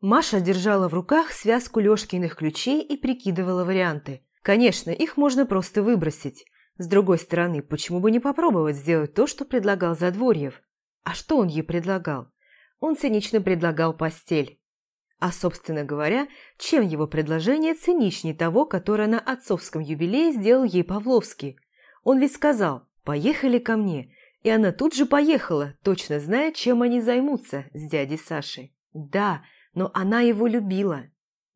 Маша держала в руках связку Лёшкиных ключей и прикидывала варианты. Конечно, их можно просто выбросить. С другой стороны, почему бы не попробовать сделать то, что предлагал Задворьев? А что он ей предлагал? Он цинично предлагал постель. А, собственно говоря, чем его предложение циничнее того, которое на отцовском юбилее сделал ей Павловский? Он ведь сказал «поехали ко мне», и она тут же поехала, точно зная, чем они займутся с дядей Сашей. Да, но она его любила.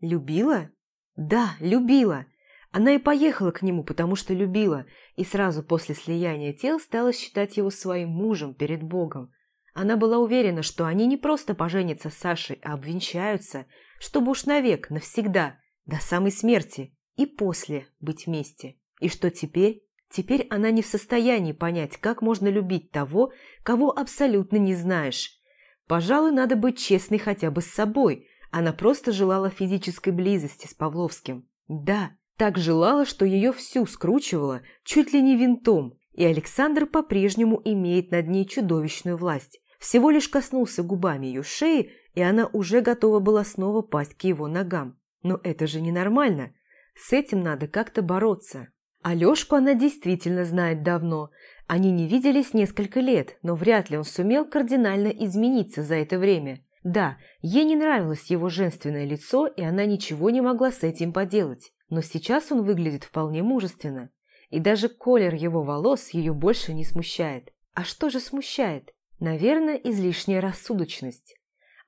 Любила? Да, любила. Она и поехала к нему, потому что любила, и сразу после слияния тел стала считать его своим мужем перед Богом. Она была уверена, что они не просто поженятся с Сашей, а обвенчаются, чтобы уж навек, навсегда, до самой смерти и после быть вместе. И что теперь? Теперь она не в состоянии понять, как можно любить того, кого абсолютно не знаешь. Пожалуй, надо быть честной хотя бы с собой. Она просто желала физической близости с Павловским. Да, так желала, что ее всю скручивала чуть ли не винтом, и Александр по-прежнему имеет над ней чудовищную власть. Всего лишь коснулся губами ее шеи, и она уже готова была снова пасть к его ногам. Но это же ненормально. С этим надо как-то бороться. Алешку она действительно знает давно. Они не виделись несколько лет, но вряд ли он сумел кардинально измениться за это время. Да, ей не нравилось его женственное лицо, и она ничего не могла с этим поделать но сейчас он выглядит вполне мужественно. И даже колер его волос ее больше не смущает. А что же смущает? Наверное, излишняя рассудочность.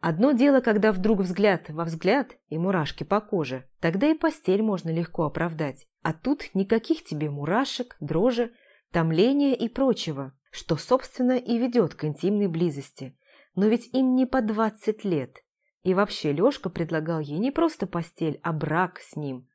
Одно дело, когда вдруг взгляд во взгляд и мурашки по коже, тогда и постель можно легко оправдать. А тут никаких тебе мурашек, дрожи, томления и прочего, что, собственно, и ведет к интимной близости. Но ведь им не по двадцать лет. И вообще Лешка предлагал ей не просто постель, а брак с ним.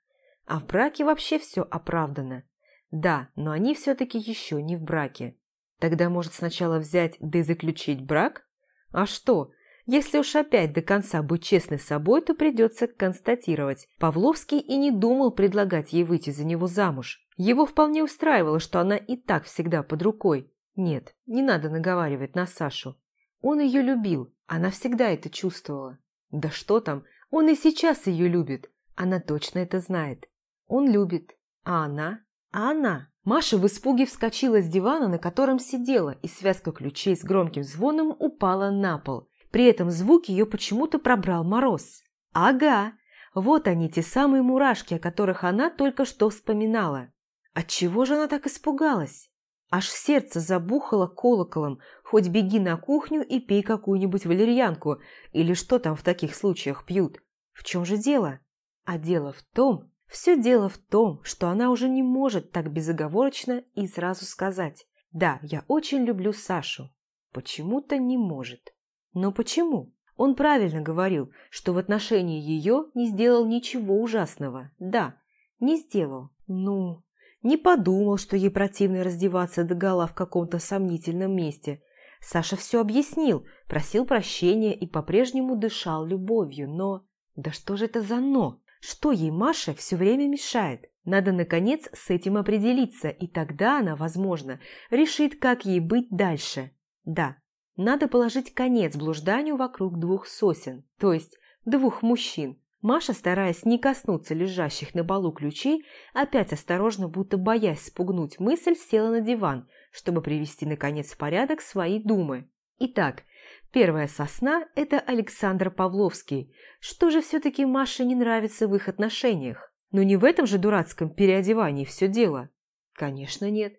А в браке вообще все оправдано. Да, но они все-таки еще не в браке. Тогда, может, сначала взять да и заключить брак? А что, если уж опять до конца быть честной с собой, то придется констатировать. Павловский и не думал предлагать ей выйти за него замуж. Его вполне устраивало, что она и так всегда под рукой. Нет, не надо наговаривать на Сашу. Он ее любил, она всегда это чувствовала. Да что там, он и сейчас ее любит. Она точно это знает. Он любит. А она? А она? Маша в испуге вскочила с дивана, на котором сидела, и связка ключей с громким звоном упала на пол. При этом звук ее почему-то пробрал мороз. Ага, вот они, те самые мурашки, о которых она только что вспоминала. Отчего же она так испугалась? Аж сердце забухало колоколом, хоть беги на кухню и пей какую-нибудь валерьянку, или что там в таких случаях пьют. В чем же дело? А дело в том, все дело в том, что она уже не может так безоговорочно и сразу сказать «Да, я очень люблю Сашу». Почему-то не может. Но почему? Он правильно говорил, что в отношении ее не сделал ничего ужасного. Да, не сделал. Ну, не подумал, что ей противно раздеваться догола в каком-то сомнительном месте. Саша все объяснил, просил прощения и по-прежнему дышал любовью, но... Да что же это за «но»? Что ей Маша все время мешает? Надо, наконец, с этим определиться, и тогда она, возможно, решит, как ей быть дальше. Да, надо положить конец блужданию вокруг двух сосен, то есть двух мужчин. Маша, стараясь не коснуться лежащих на балу ключей, опять осторожно, будто боясь спугнуть мысль, села на диван, чтобы привести, наконец, в порядок свои думы. Итак, Первая сосна – это Александр Павловский. Что же все-таки Маше не нравится в их отношениях? Но не в этом же дурацком переодевании все дело. Конечно, нет.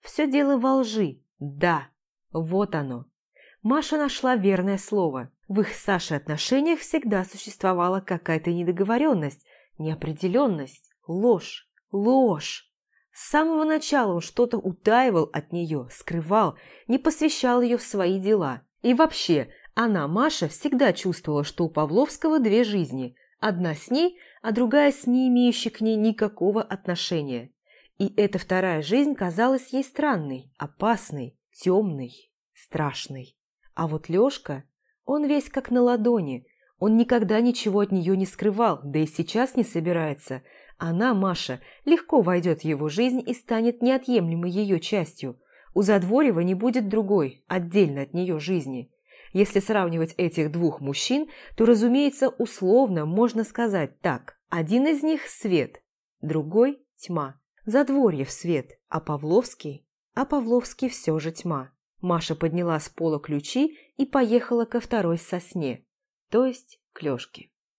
Все дело во лжи. Да, вот оно. Маша нашла верное слово. В их с Сашей отношениях всегда существовала какая-то недоговоренность, неопределенность, ложь, ложь. С самого начала он что-то утаивал от нее, скрывал, не посвящал ее в свои дела – и вообще, она, Маша, всегда чувствовала, что у Павловского две жизни. Одна с ней, а другая с не имеющей к ней никакого отношения. И эта вторая жизнь казалась ей странной, опасной, темной, страшной. А вот Лёшка, он весь как на ладони. Он никогда ничего от нее не скрывал, да и сейчас не собирается. Она, Маша, легко войдет в его жизнь и станет неотъемлемой ее частью – у Задворева не будет другой, отдельно от нее жизни. Если сравнивать этих двух мужчин, то, разумеется, условно можно сказать так. Один из них – свет, другой – тьма. Задворье свет, а Павловский? А Павловский все же тьма. Маша подняла с пола ключи и поехала ко второй сосне, то есть к Лёшке.